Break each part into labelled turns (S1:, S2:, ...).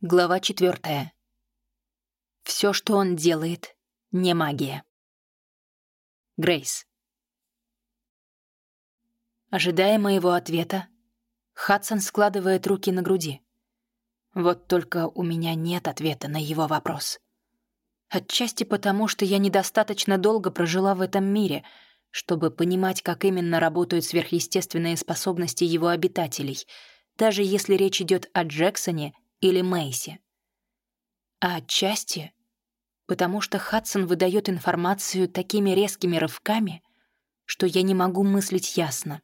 S1: Глава четвертая. Все, что он делает, не магия. Грейс. Ожидая моего ответа, Хадсон складывает руки на груди. Вот только у меня нет ответа на его вопрос. Отчасти потому, что я недостаточно долго прожила в этом мире, чтобы понимать, как именно работают сверхъестественные способности его обитателей, даже если речь идет о Джексоне — или Мэйси. А отчасти потому что Хадсон выдает информацию такими резкими рывками, что я не могу мыслить ясно.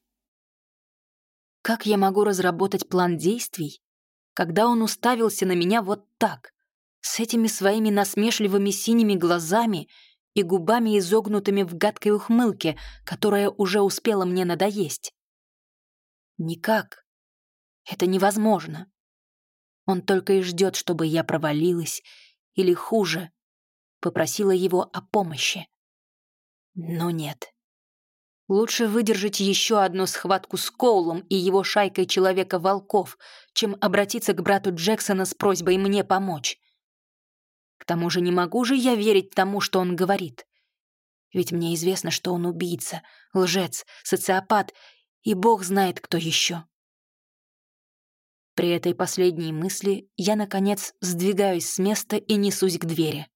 S1: Как я могу разработать план действий, когда он уставился на меня вот так, с этими своими насмешливыми синими глазами и губами, изогнутыми в гадкой ухмылке, которая уже успела мне надоесть? Никак. Это невозможно. Он только и ждет, чтобы я провалилась, или хуже, попросила его о помощи. Но нет. Лучше выдержать еще одну схватку с Коулом и его шайкой Человека-волков, чем обратиться к брату Джексона с просьбой мне помочь. К тому же не могу же я верить тому, что он говорит. Ведь мне известно, что он убийца, лжец, социопат и бог знает кто еще. При этой последней мысли я, наконец, сдвигаюсь с места и несусь к двери.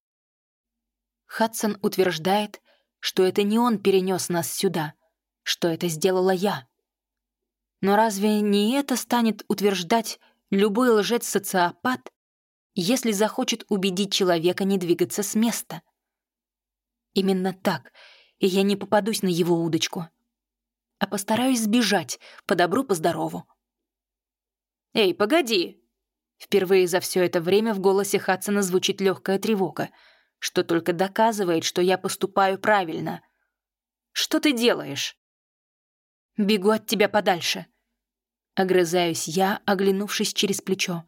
S1: Хадсон утверждает, что это не он перенес нас сюда, что это сделала я. Но разве не это станет утверждать любой лжец-социопат, если захочет убедить человека не двигаться с места? Именно так, и я не попадусь на его удочку, а постараюсь сбежать по добру, по здорову. «Эй, погоди!» Впервые за все это время в голосе Хадсона звучит легкая тревога, что только доказывает, что я поступаю правильно. «Что ты делаешь?» «Бегу от тебя подальше», — огрызаюсь я, оглянувшись через плечо.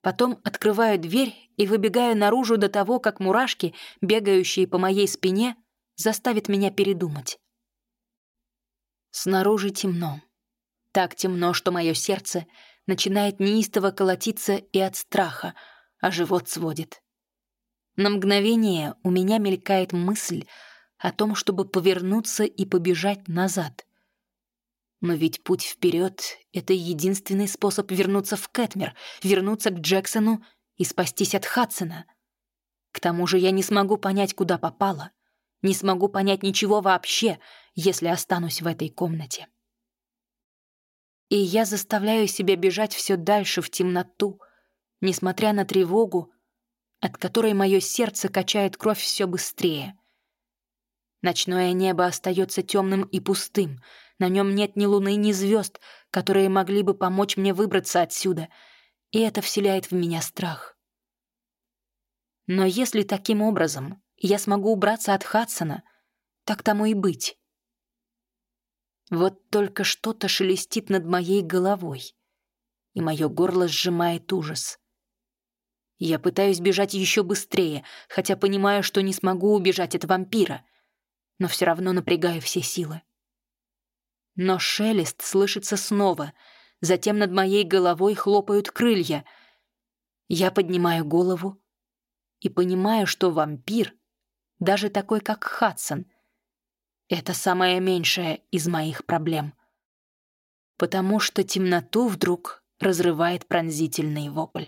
S1: Потом открываю дверь и выбегаю наружу до того, как мурашки, бегающие по моей спине, заставят меня передумать. Снаружи темно. Так темно, что мое сердце начинает неистово колотиться и от страха, а живот сводит. На мгновение у меня мелькает мысль о том, чтобы повернуться и побежать назад. Но ведь путь вперед — это единственный способ вернуться в Кэтмер, вернуться к Джексону и спастись от Хадсона. К тому же я не смогу понять, куда попала, не смогу понять ничего вообще, если останусь в этой комнате. И я заставляю себя бежать все дальше в темноту, несмотря на тревогу, от которой мое сердце качает кровь все быстрее. Ночное небо остается темным и пустым, на нем нет ни луны, ни звезд, которые могли бы помочь мне выбраться отсюда, и это вселяет в меня страх. Но если таким образом я смогу убраться от Хадсона, так тому и быть. Вот только что-то шелестит над моей головой, и мое горло сжимает ужас. Я пытаюсь бежать еще быстрее, хотя понимаю, что не смогу убежать от вампира, но все равно напрягаю все силы. Но шелест слышится снова, затем над моей головой хлопают крылья. Я поднимаю голову и понимаю, что вампир, даже такой, как Хадсон — это самое меньшее из моих проблем. Потому что темноту вдруг разрывает пронзительный вопль.